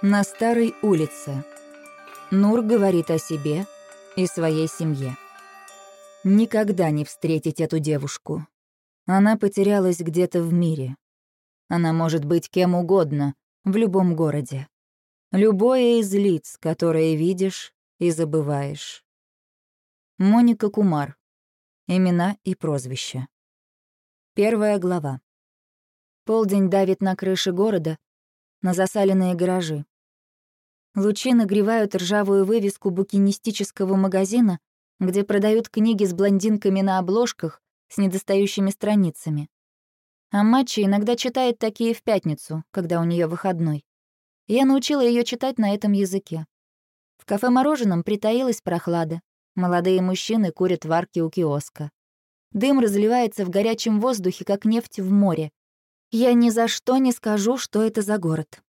На старой улице. Нур говорит о себе и своей семье. Никогда не встретить эту девушку. Она потерялась где-то в мире. Она может быть кем угодно, в любом городе. Любое из лиц, которые видишь и забываешь. Моника Кумар. Имена и прозвища. Первая глава. Полдень давит на крыши города, на засаленные гаражи. Лучи нагревают ржавую вывеску букинистического магазина, где продают книги с блондинками на обложках с недостающими страницами. А Матча иногда читает такие в пятницу, когда у нее выходной. Я научила ее читать на этом языке. В кафе-мороженом притаилась прохлада. Молодые мужчины курят в арке у киоска. Дым разливается в горячем воздухе, как нефть в море. Я ни за что не скажу, что это за город.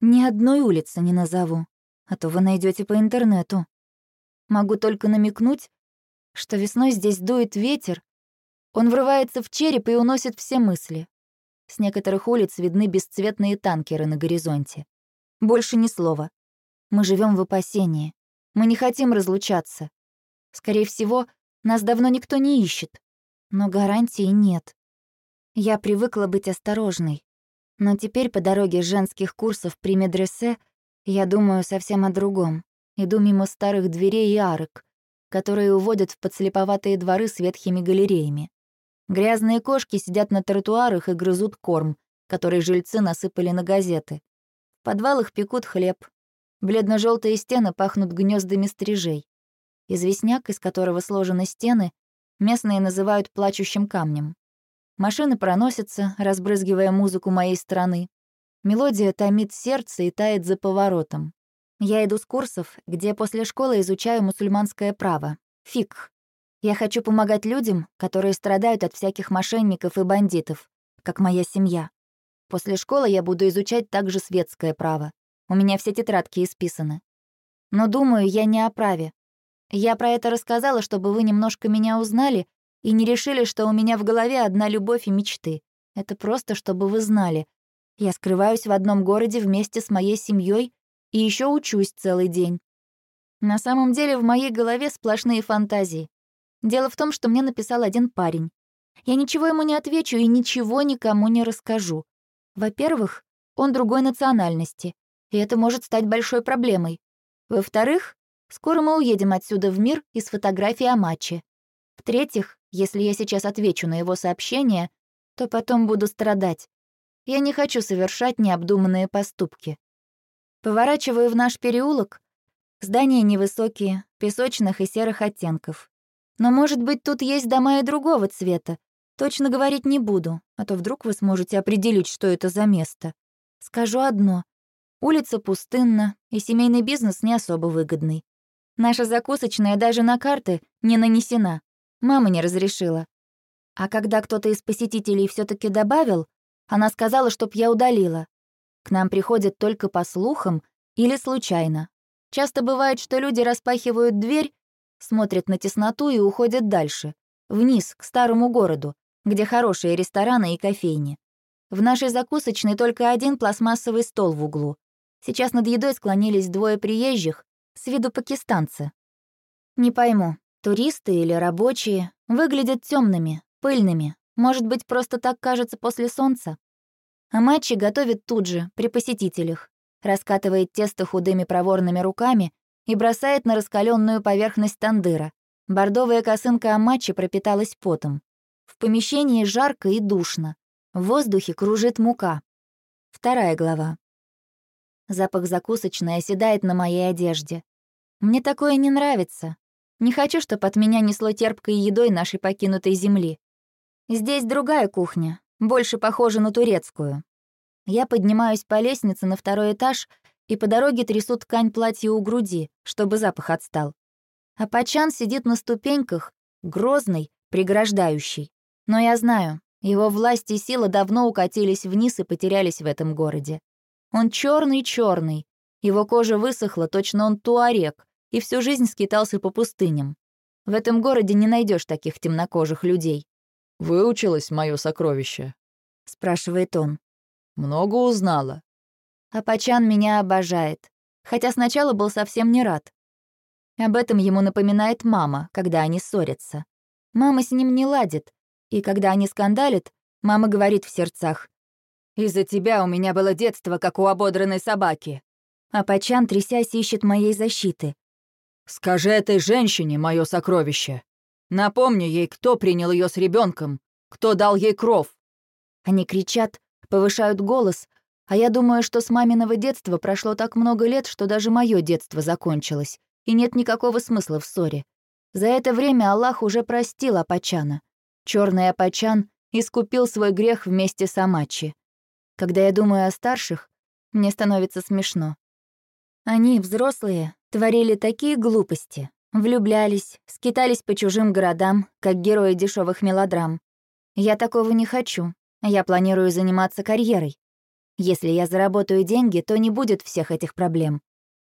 Ни одной улицы не назову а то вы найдете по интернету. Могу только намекнуть, что весной здесь дует ветер, он врывается в череп и уносит все мысли. С некоторых улиц видны бесцветные танкеры на горизонте. Больше ни слова. Мы живем в опасении. Мы не хотим разлучаться. Скорее всего, нас давно никто не ищет. Но гарантии нет. Я привыкла быть осторожной. Но теперь по дороге женских курсов при медресе я думаю совсем о другом. Иду мимо старых дверей и арок, которые уводят в подслеповатые дворы с ветхими галереями. Грязные кошки сидят на тротуарах и грызут корм, который жильцы насыпали на газеты. В подвалах пекут хлеб. бледно желтые стены пахнут гнездами стрижей. Известняк, из которого сложены стены, местные называют плачущим камнем. Машины проносятся, разбрызгивая музыку моей страны. Мелодия томит сердце и тает за поворотом. Я иду с курсов, где после школы изучаю мусульманское право. Фикх. Я хочу помогать людям, которые страдают от всяких мошенников и бандитов, как моя семья. После школы я буду изучать также светское право. У меня все тетрадки исписаны. Но думаю, я не о праве. Я про это рассказала, чтобы вы немножко меня узнали и не решили, что у меня в голове одна любовь и мечты. Это просто, чтобы вы знали, я скрываюсь в одном городе вместе с моей семьей и еще учусь целый день. На самом деле в моей голове сплошные фантазии. Дело в том, что мне написал один парень. Я ничего ему не отвечу и ничего никому не расскажу. Во-первых, он другой национальности, и это может стать большой проблемой. Во-вторых, скоро мы уедем отсюда в мир из фотографии о матче. В-третьих, если я сейчас отвечу на его сообщение, то потом буду страдать. Я не хочу совершать необдуманные поступки. Поворачиваю в наш переулок. Здания невысокие, песочных и серых оттенков. Но, может быть, тут есть дома и другого цвета. Точно говорить не буду, а то вдруг вы сможете определить, что это за место. Скажу одно. Улица пустынна, и семейный бизнес не особо выгодный. Наша закусочная даже на карты не нанесена. Мама не разрешила. А когда кто-то из посетителей все таки добавил, она сказала, чтоб я удалила. К нам приходят только по слухам или случайно. Часто бывает, что люди распахивают дверь, смотрят на тесноту и уходят дальше, вниз, к старому городу, где хорошие рестораны и кофейни. В нашей закусочной только один пластмассовый стол в углу. Сейчас над едой склонились двое приезжих, с виду пакистанцы. Не пойму, туристы или рабочие, выглядят темными, пыльными, может быть, просто так кажется после солнца? А матчи готовит тут же, при посетителях. Раскатывает тесто худыми проворными руками и бросает на раскаленную поверхность тандыра. Бордовая косынка Амачи пропиталась потом. В помещении жарко и душно. В воздухе кружит мука. Вторая глава. Запах закусочной оседает на моей одежде. Мне такое не нравится. Не хочу, чтобы от меня несло терпкой едой нашей покинутой земли. Здесь другая кухня, больше похожа на турецкую. Я поднимаюсь по лестнице на второй этаж и по дороге трясу ткань платья у груди, чтобы запах отстал. А Пачан сидит на ступеньках, грозный, преграждающий. Но я знаю, его власть и сила давно укатились вниз и потерялись в этом городе. Он черный черный его кожа высохла, точно он туарек, и всю жизнь скитался по пустыням. В этом городе не найдешь таких темнокожих людей. «Выучилось мое сокровище?» — спрашивает он. «Много узнала?» Апачан меня обожает, хотя сначала был совсем не рад. Об этом ему напоминает мама, когда они ссорятся. Мама с ним не ладит, и когда они скандалят, мама говорит в сердцах. «Из-за тебя у меня было детство, как у ободранной собаки». А Пачан, трясясь, ищет моей защиты. «Скажи этой женщине, мое сокровище. Напомни ей, кто принял ее с ребенком, кто дал ей кров». Они кричат, повышают голос, а я думаю, что с маминого детства прошло так много лет, что даже мое детство закончилось, и нет никакого смысла в ссоре. За это время Аллах уже простил Апачана. Черный Апачан искупил свой грех вместе с Амачи. Когда я думаю о старших, мне становится смешно. Они, взрослые, творили такие глупости, влюблялись, скитались по чужим городам, как герои дешевых мелодрам. Я такого не хочу. Я планирую заниматься карьерой. Если я заработаю деньги, то не будет всех этих проблем.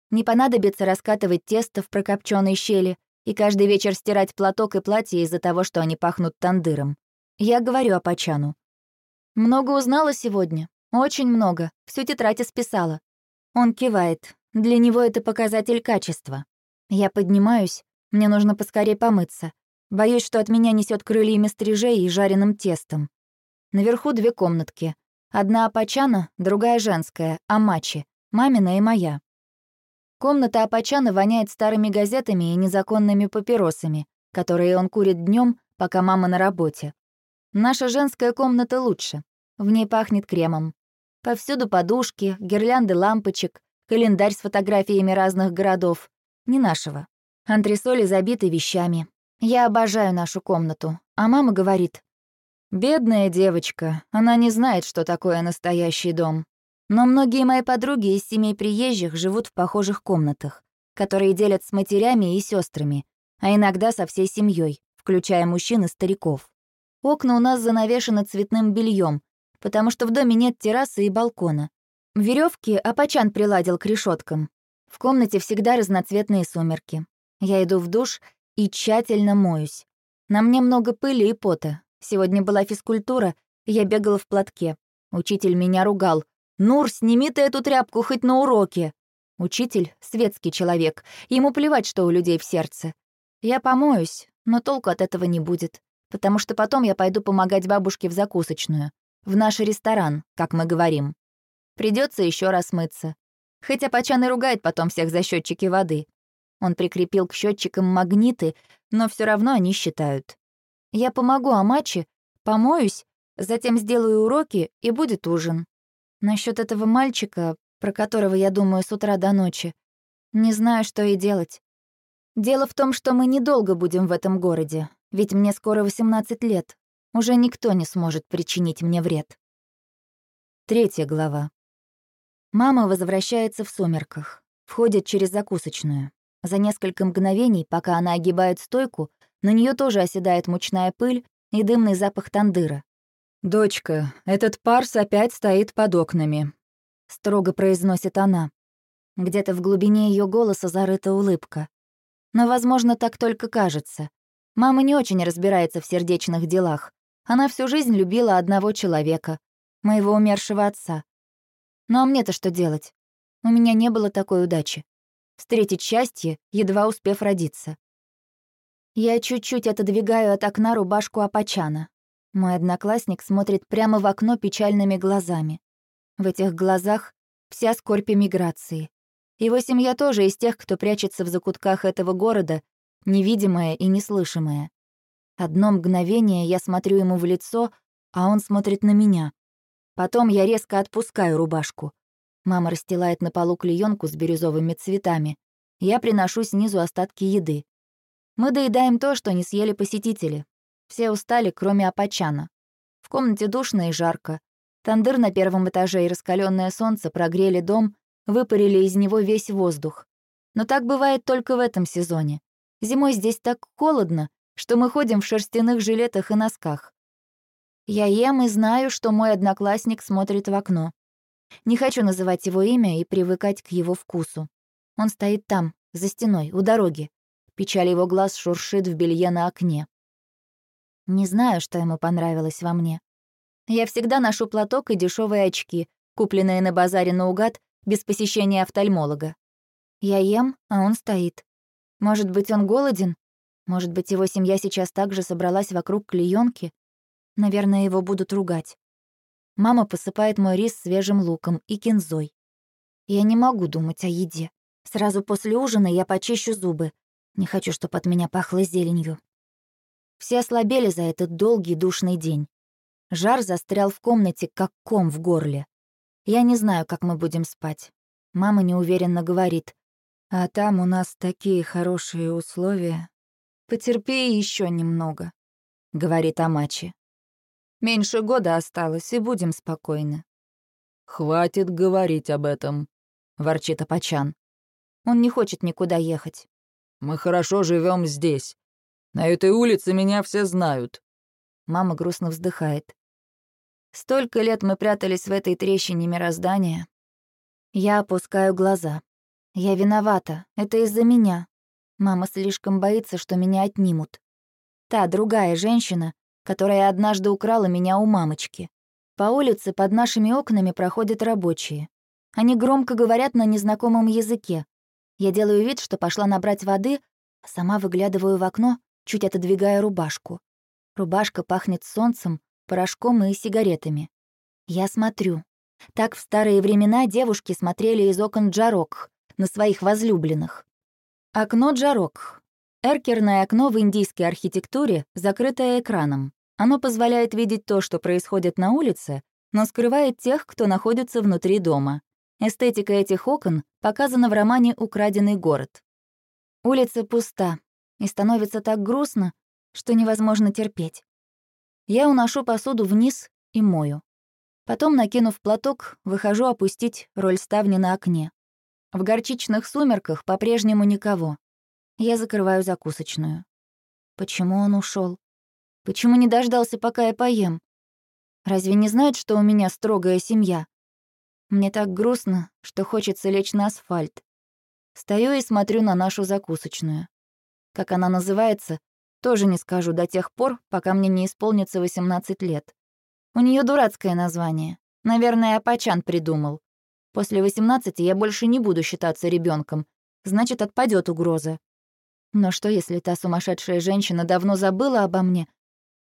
Не понадобится раскатывать тесто в прокопчённой щели и каждый вечер стирать платок и платье из-за того, что они пахнут тандыром. Я говорю о Пачану. Много узнала сегодня. Очень много. Всю тетрадь исписала. Он кивает. Для него это показатель качества. Я поднимаюсь. Мне нужно поскорее помыться. Боюсь, что от меня несет крыльями стрижей и жареным тестом. Наверху две комнатки. Одна Апачана, другая женская, Амачи, мамина и моя. Комната Апачана воняет старыми газетами и незаконными папиросами, которые он курит днем, пока мама на работе. Наша женская комната лучше. В ней пахнет кремом. Повсюду подушки, гирлянды лампочек, календарь с фотографиями разных городов. Не нашего. Антресоли забиты вещами. Я обожаю нашу комнату. А мама говорит, «Бедная девочка, она не знает, что такое настоящий дом». Но многие мои подруги из семей приезжих живут в похожих комнатах, которые делят с матерями и сестрами, а иногда со всей семьей, включая мужчин и стариков. Окна у нас занавешены цветным бельем, потому что в доме нет террасы и балкона. Веревки Апачан приладил к решеткам. В комнате всегда разноцветные сумерки. Я иду в душ и тщательно моюсь. На мне много пыли и пота. Сегодня была физкультура, я бегала в платке. Учитель меня ругал. «Нур, сними ты эту тряпку хоть на уроке!» Учитель — светский человек, ему плевать, что у людей в сердце. Я помоюсь, но толку от этого не будет, потому что потом я пойду помогать бабушке в закусочную, в наш ресторан, как мы говорим. Придется еще раз мыться. Хотя Пачан и ругает потом всех за счетчики воды. Он прикрепил к счетчикам магниты, но все равно они считают. Я помогу Амачи, помоюсь, затем сделаю уроки, и будет ужин. Насчет этого мальчика, про которого я думаю с утра до ночи, не знаю, что и делать. Дело в том, что мы недолго будем в этом городе, ведь мне скоро 18 лет. Уже никто не сможет причинить мне вред. Третья глава. Мама возвращается в сумерках, входит через закусочную. За несколько мгновений, пока она огибает стойку, на нее тоже оседает мучная пыль и дымный запах тандыра. «Дочка, этот парс опять стоит под окнами», — строго произносит она. Где-то в глубине ее голоса зарыта улыбка. Но, возможно, так только кажется. Мама не очень разбирается в сердечных делах. Она всю жизнь любила одного человека, моего умершего отца. Ну а мне-то что делать? У меня не было такой удачи. Встретить счастье, едва успев родиться. Я чуть-чуть отодвигаю от окна рубашку Апачана. Мой одноклассник смотрит прямо в окно печальными глазами. В этих глазах вся скорбь эмиграции. Его семья тоже из тех, кто прячется в закутках этого города, невидимая и неслышимая. Одно мгновение я смотрю ему в лицо, а он смотрит на меня. Потом я резко отпускаю рубашку. Мама расстилает на полу клеенку с бирюзовыми цветами. Я приношу снизу остатки еды. Мы доедаем то, что не съели посетители. Все устали, кроме Апачана. В комнате душно и жарко. Тандыр на первом этаже и раскаленное солнце прогрели дом, выпарили из него весь воздух. Но так бывает только в этом сезоне. Зимой здесь так холодно, что мы ходим в шерстяных жилетах и носках. Я ем и знаю, что мой одноклассник смотрит в окно. Не хочу называть его имя и привыкать к его вкусу. Он стоит там, за стеной, у дороги. Печаль его глаз шуршит в белье на окне. Не знаю, что ему понравилось во мне. Я всегда ношу платок и дешевые очки, купленные на базаре наугад, без посещения офтальмолога. Я ем, а он стоит. Может быть, он голоден? Может быть, его семья сейчас также собралась вокруг клеёнки? Наверное, его будут ругать. Мама посыпает мой рис свежим луком и кинзой. Я не могу думать о еде. Сразу после ужина я почищу зубы. Не хочу, чтобы от меня пахло зеленью. Все ослабели за этот долгий душный день. Жар застрял в комнате, как ком в горле. Я не знаю, как мы будем спать. Мама неуверенно говорит. «А там у нас такие хорошие условия. Потерпи еще немного», — говорит Амачи. «Меньше года осталось, и будем спокойны». «Хватит говорить об этом», — ворчит Апачан. Он не хочет никуда ехать. «Мы хорошо живем здесь. На этой улице меня все знают». Мама грустно вздыхает. Столько лет мы прятались в этой трещине мироздания. Я опускаю глаза. Я виновата. Это из-за меня. Мама слишком боится, что меня отнимут. Та другая женщина, которая однажды украла меня у мамочки. По улице под нашими окнами проходят рабочие. Они громко говорят на незнакомом языке. Я делаю вид, что пошла набрать воды, а сама выглядываю в окно, чуть отодвигая рубашку. Рубашка пахнет солнцем, порошком и сигаретами. Я смотрю. Так в старые времена девушки смотрели из окон Джарок на своих возлюбленных. Окно Джарок. Эркерное окно в индийской архитектуре, закрытое экраном. Оно позволяет видеть то, что происходит на улице, но скрывает тех, кто находится внутри дома. Эстетика этих окон показана в романе «Украденный город». Улица пуста, и становится так грустно, что невозможно терпеть. Я уношу посуду вниз и мою. Потом, накинув платок, выхожу опустить роль ставни на окне. В горчичных сумерках по-прежнему никого. Я закрываю закусочную. Почему он ушел? Почему не дождался, пока я поем? Разве не знает, что у меня строгая семья? Мне так грустно, что хочется лечь на асфальт. Стою и смотрю на нашу закусочную. Как она называется, тоже не скажу до тех пор, пока мне не исполнится 18 лет. У нее дурацкое название. Наверное, Апачан придумал. После 18 я больше не буду считаться ребенком, значит, отпадет угроза. Но что, если та сумасшедшая женщина давно забыла обо мне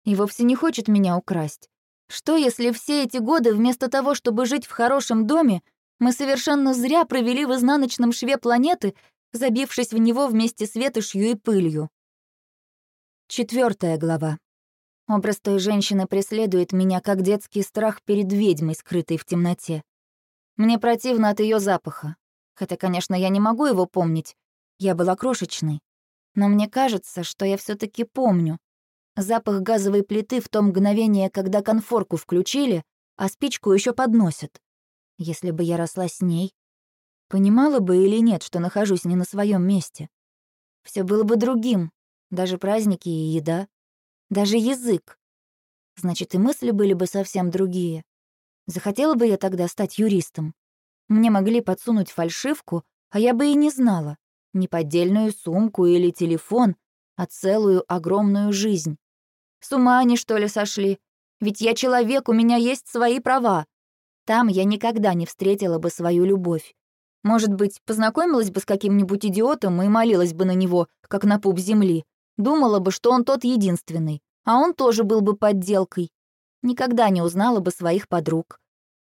и вовсе не хочет меня украсть? Что, если все эти годы вместо того, чтобы жить в хорошем доме, мы совершенно зря провели в изнаночном шве планеты, забившись в него вместе с ветошью и пылью? Четвертая глава. Образ той женщины преследует меня, как детский страх перед ведьмой, скрытой в темноте. Мне противно от ее запаха. Хотя, конечно, я не могу его помнить. Я была крошечной. Но мне кажется, что я все таки помню, Запах газовой плиты в то мгновение, когда конфорку включили, а спичку еще подносят. Если бы я росла с ней, понимала бы или нет, что нахожусь не на своем месте. Все было бы другим, даже праздники и еда, даже язык. Значит, и мысли были бы совсем другие. Захотела бы я тогда стать юристом. Мне могли подсунуть фальшивку, а я бы и не знала. Не поддельную сумку или телефон, а целую огромную жизнь. С ума они, что ли, сошли? Ведь я человек, у меня есть свои права. Там я никогда не встретила бы свою любовь. Может быть, познакомилась бы с каким-нибудь идиотом и молилась бы на него, как на пуп земли. Думала бы, что он тот единственный, а он тоже был бы подделкой. Никогда не узнала бы своих подруг.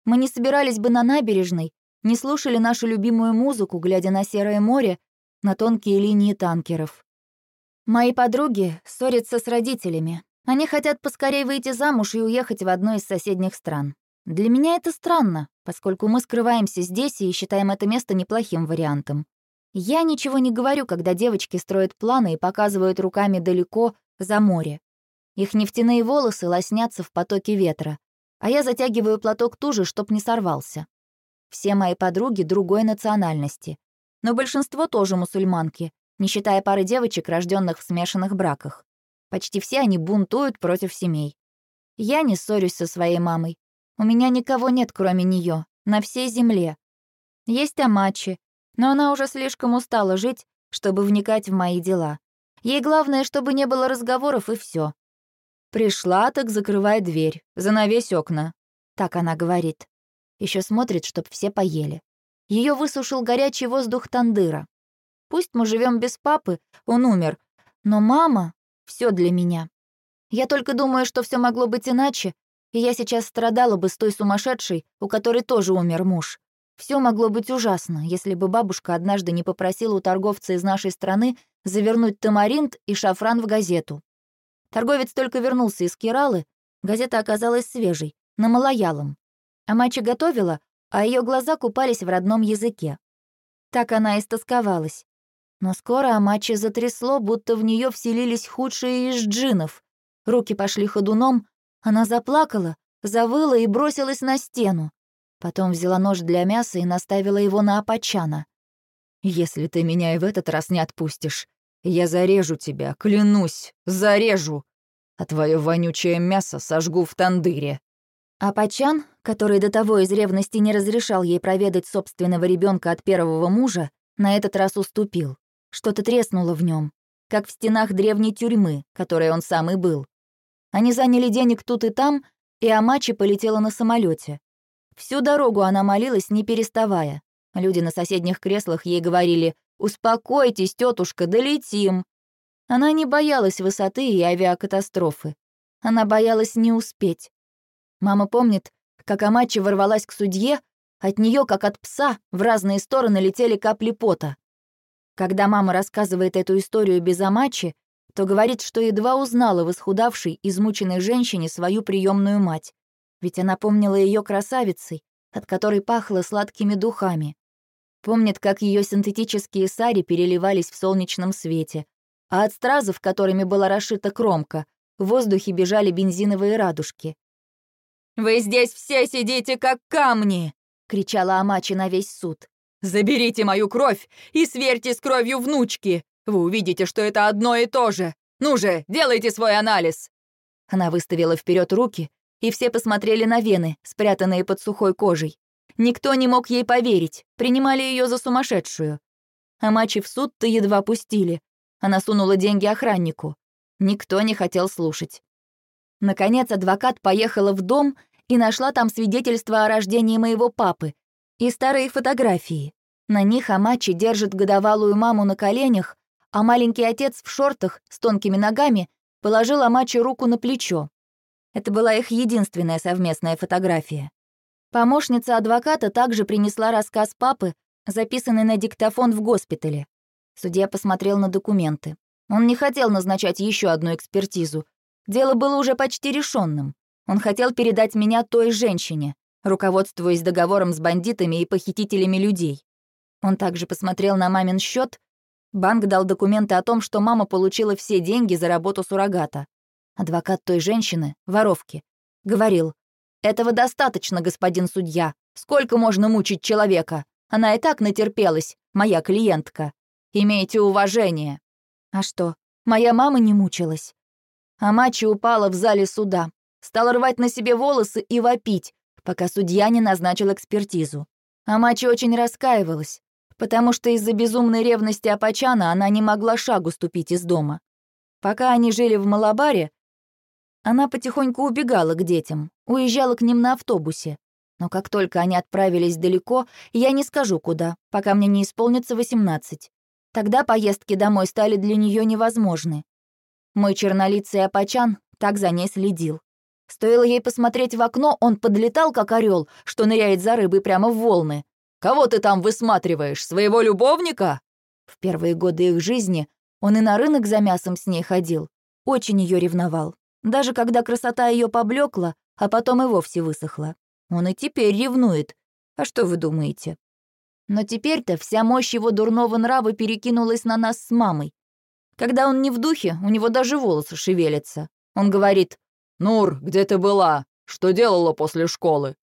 Мы не собирались бы на набережной, не слушали нашу любимую музыку, глядя на серое море, на тонкие линии танкеров. Мои подруги ссорятся с родителями, они хотят поскорее выйти замуж и уехать в одну из соседних стран. Для меня это странно, поскольку мы скрываемся здесь и считаем это место неплохим вариантом. Я ничего не говорю, когда девочки строят планы и показывают руками далеко за море. Их нефтяные волосы лоснятся в потоке ветра, а я затягиваю платок туже, чтоб не сорвался. Все мои подруги другой национальности, но большинство тоже мусульманки, не считая пары девочек, рожденных в смешанных браках. Почти все они бунтуют против семей. Я не ссорюсь со своей мамой. У меня никого нет, кроме нее, на всей земле. Есть Амачи, но она уже слишком устала жить, чтобы вникать в мои дела. Ей главное, чтобы не было разговоров, и все. Пришла, так закрывай дверь, занавесь окна. Так она говорит. Еще смотрит, чтоб все поели. Ее высушил горячий воздух тандыра. Пусть мы живем без папы, он умер, но мама — все для меня. Я только думаю, что все могло быть иначе, и я сейчас страдала бы с той сумасшедшей, у которой тоже умер муж. Все могло быть ужасно, если бы бабушка однажды не попросила у торговца из нашей страны завернуть тамаринт и шафран в газету. Торговец только вернулся из Киралы, газета оказалась свежей, на малоялом. А мача готовила, а ее глаза купались в родном языке. Так она истосковалась. Но скоро Амачи затрясло, будто в нее вселились худшие из джинов. Руки пошли ходуном, она заплакала, завыла и бросилась на стену. Потом взяла нож для мяса и наставила его на Апачана. «Если ты меня и в этот раз не отпустишь, я зарежу тебя, клянусь, зарежу, а твое вонючее мясо сожгу в тандыре». Апачан, который до того из ревности не разрешал ей проведать собственного ребенка от первого мужа, на этот раз уступил. Что-то треснуло в нем, как в стенах древней тюрьмы, которой он сам и был. Они заняли денег тут и там, и Амачи полетела на самолете. Всю дорогу она молилась, не переставая. Люди на соседних креслах ей говорили «Успокойтесь, тетушка, долетим». Она не боялась высоты и авиакатастрофы. Она боялась не успеть. Мама помнит, как Амачи ворвалась к судье, от нее, как от пса, в разные стороны летели капли пота. Когда мама рассказывает эту историю без Амачи, то говорит, что едва узнала в исхудавшей, измученной женщине свою приемную мать. Ведь она помнила ее красавицей, от которой пахло сладкими духами. Помнит, как ее синтетические сари переливались в солнечном свете, а от стразов, которыми была расшита кромка, в воздухе бежали бензиновые радужки. «Вы здесь все сидите, как камни!» — кричала Амачи на весь суд. Заберите мою кровь и сверьте с кровью внучки. Вы увидите, что это одно и то же. Ну же, делайте свой анализ!» Она выставила вперед руки, и все посмотрели на вены, спрятанные под сухой кожей. Никто не мог ей поверить, принимали ее за сумасшедшую. А мачи в суд-то едва пустили. Она сунула деньги охраннику. Никто не хотел слушать. Наконец адвокат поехала в дом и нашла там свидетельство о рождении моего папы, и старые фотографии. На них Амачи держит годовалую маму на коленях, а маленький отец в шортах с тонкими ногами положил Амачи руку на плечо. Это была их единственная совместная фотография. Помощница адвоката также принесла рассказ папы, записанный на диктофон в госпитале. Судья посмотрел на документы. Он не хотел назначать еще одну экспертизу. Дело было уже почти решенным. Он хотел передать меня той женщине руководствуясь договором с бандитами и похитителями людей. Он также посмотрел на мамин счет. Банк дал документы о том, что мама получила все деньги за работу суррогата. Адвокат той женщины, воровки, говорил, «Этого достаточно, господин судья. Сколько можно мучить человека? Она и так натерпелась, моя клиентка. Имейте уважение». А что, моя мама не мучилась? А Мачи упала в зале суда, стала рвать на себе волосы и вопить, пока судья не назначил экспертизу. А Мачи очень раскаивалась, потому что из-за безумной ревности Апачана она не могла шагу ступить из дома. Пока они жили в Малабаре, она потихоньку убегала к детям, уезжала к ним на автобусе. Но как только они отправились далеко, я не скажу куда, пока мне не исполнится 18. Тогда поездки домой стали для нее невозможны. Мой чернолицый Апачан так за ней следил. Стоило ей посмотреть в окно, он подлетал, как орел, что ныряет за рыбой прямо в волны. «Кого ты там высматриваешь? Своего любовника?» В первые годы их жизни он и на рынок за мясом с ней ходил. Очень ее ревновал. Даже когда красота ее поблекла, а потом и вовсе высохла. Он и теперь ревнует. А что вы думаете? Но теперь-то вся мощь его дурного нрава перекинулась на нас с мамой. Когда он не в духе, у него даже волосы шевелятся. Он говорит «Нур, где ты была? Что делала после школы?»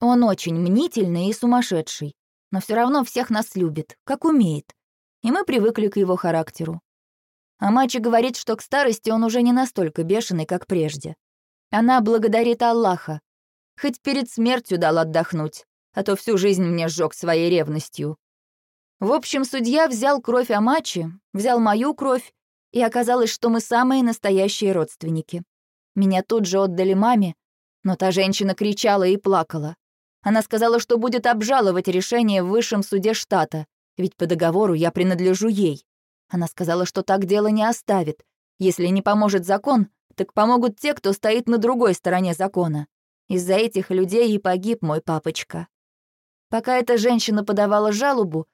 Он очень мнительный и сумасшедший, но все равно всех нас любит, как умеет. И мы привыкли к его характеру. А Мачи говорит, что к старости он уже не настолько бешеный, как прежде. Она благодарит Аллаха. Хоть перед смертью дал отдохнуть, а то всю жизнь мне сжег своей ревностью. В общем, судья взял кровь Амачи, взял мою кровь, и оказалось, что мы самые настоящие родственники. Меня тут же отдали маме, но та женщина кричала и плакала. Она сказала, что будет обжаловать решение в высшем суде штата, ведь по договору я принадлежу ей. Она сказала, что так дело не оставит. Если не поможет закон, так помогут те, кто стоит на другой стороне закона. Из-за этих людей и погиб мой папочка. Пока эта женщина подавала жалобу,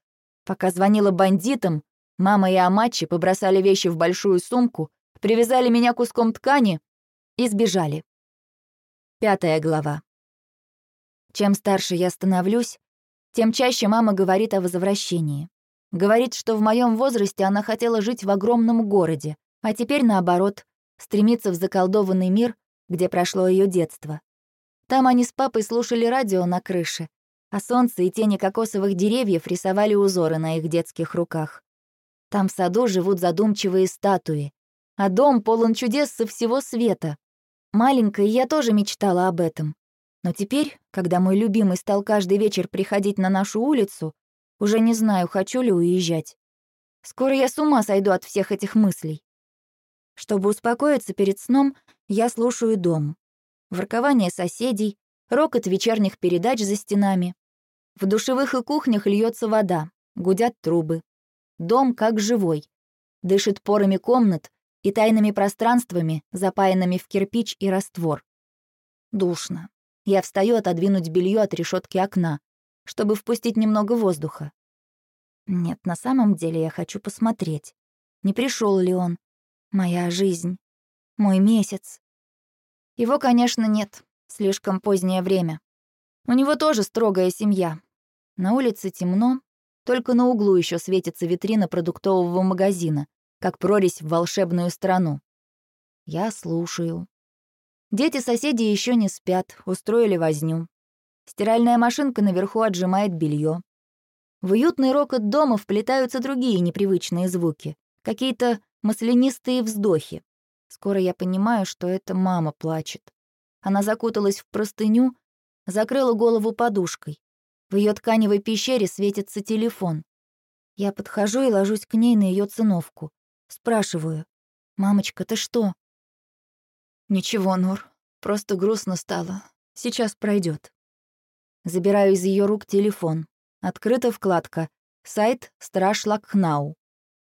пока звонила бандитам, мама и Амачи побросали вещи в большую сумку, привязали меня куском ткани и сбежали. Пятая глава. Чем старше я становлюсь, тем чаще мама говорит о возвращении. Говорит, что в моем возрасте она хотела жить в огромном городе, а теперь, наоборот, стремится в заколдованный мир, где прошло ее детство. Там они с папой слушали радио на крыше, а солнце и тени кокосовых деревьев рисовали узоры на их детских руках. Там в саду живут задумчивые статуи, а дом полон чудес со всего света. Маленькой я тоже мечтала об этом. Но теперь, когда мой любимый стал каждый вечер приходить на нашу улицу, уже не знаю, хочу ли уезжать. Скоро я с ума сойду от всех этих мыслей. Чтобы успокоиться перед сном, я слушаю дом. Воркование соседей, рокот вечерних передач за стенами. В душевых и кухнях льется вода, гудят трубы. Дом как живой. Дышит порами комнат и тайными пространствами, запаянными в кирпич и раствор. Душно. Я встаю отодвинуть белье от решетки окна, чтобы впустить немного воздуха. Нет, на самом деле я хочу посмотреть, не пришел ли он. Моя жизнь. Мой месяц. Его, конечно, нет. Слишком позднее время. У него тоже строгая семья. На улице темно, только на углу еще светится витрина продуктового магазина, как прорезь в волшебную страну. Я слушаю. Дети соседей еще не спят, устроили возню. Стиральная машинка наверху отжимает белье. В уютный рокот дома вплетаются другие непривычные звуки, какие-то маслянистые вздохи. Скоро я понимаю, что это мама плачет. Она закуталась в простыню, закрыла голову подушкой. В ее тканевой пещере светится телефон. Я подхожу и ложусь к ней на ее циновку. Спрашиваю. «Мамочка, ты что?» «Ничего, Нур, просто грустно стало. Сейчас пройдет. Забираю из ее рук телефон. Открыта вкладка «Сайт Страж Лакхнау».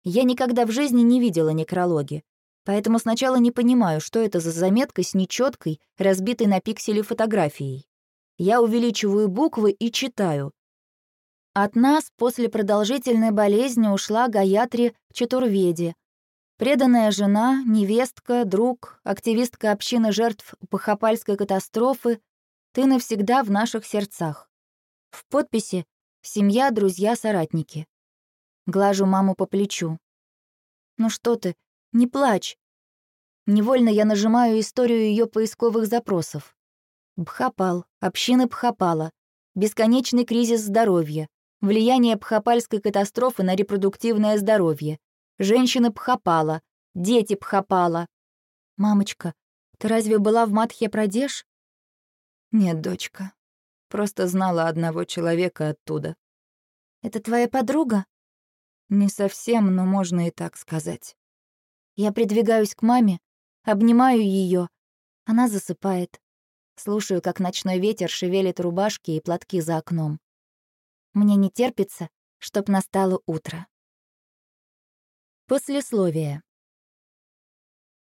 Я никогда в жизни не видела некрологи, поэтому сначала не понимаю, что это за заметка с нечеткой, разбитой на пиксели фотографией. Я увеличиваю буквы и читаю. От нас после продолжительной болезни ушла Гаятри Чатурведи, Преданная жена, невестка, друг, активистка общины жертв Пахопальской катастрофы, ты навсегда в наших сердцах. В подписи «Семья, друзья, соратники». Глажу маму по плечу. «Ну что ты, не плачь». Невольно я нажимаю историю ее поисковых запросов. Бхапал, общины Бхапала, бесконечный кризис здоровья, влияние Бхапальской катастрофы на репродуктивное здоровье, Женщины Пхапала, дети Пхапала. «Мамочка, ты разве была в Мадхья-Прадеш?» «Нет, дочка. Просто знала одного человека оттуда». «Это твоя подруга?» «Не совсем, но можно и так сказать». Я придвигаюсь к маме, обнимаю ее. Она засыпает. Слушаю, как ночной ветер шевелит рубашки и платки за окном. Мне не терпится, чтоб настало утро. Послесловие.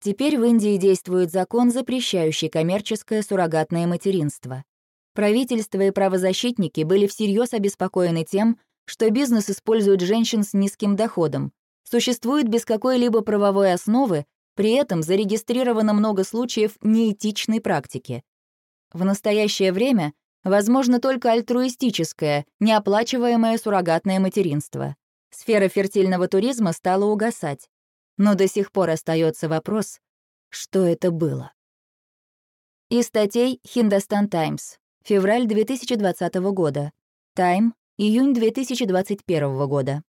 Теперь в Индии действует закон, запрещающий коммерческое суррогатное материнство. Правительство и правозащитники были всерьез обеспокоены тем, что бизнес использует женщин с низким доходом, существует без какой-либо правовой основы, при этом зарегистрировано много случаев неэтичной практики. В настоящее время возможно только альтруистическое, неоплачиваемое суррогатное материнство. Сфера фертильного туризма стала угасать. Но до сих пор остается вопрос, что это было. Из статей «Хиндостан Таймс», февраль 2020 года, «Тайм», июнь 2021 года.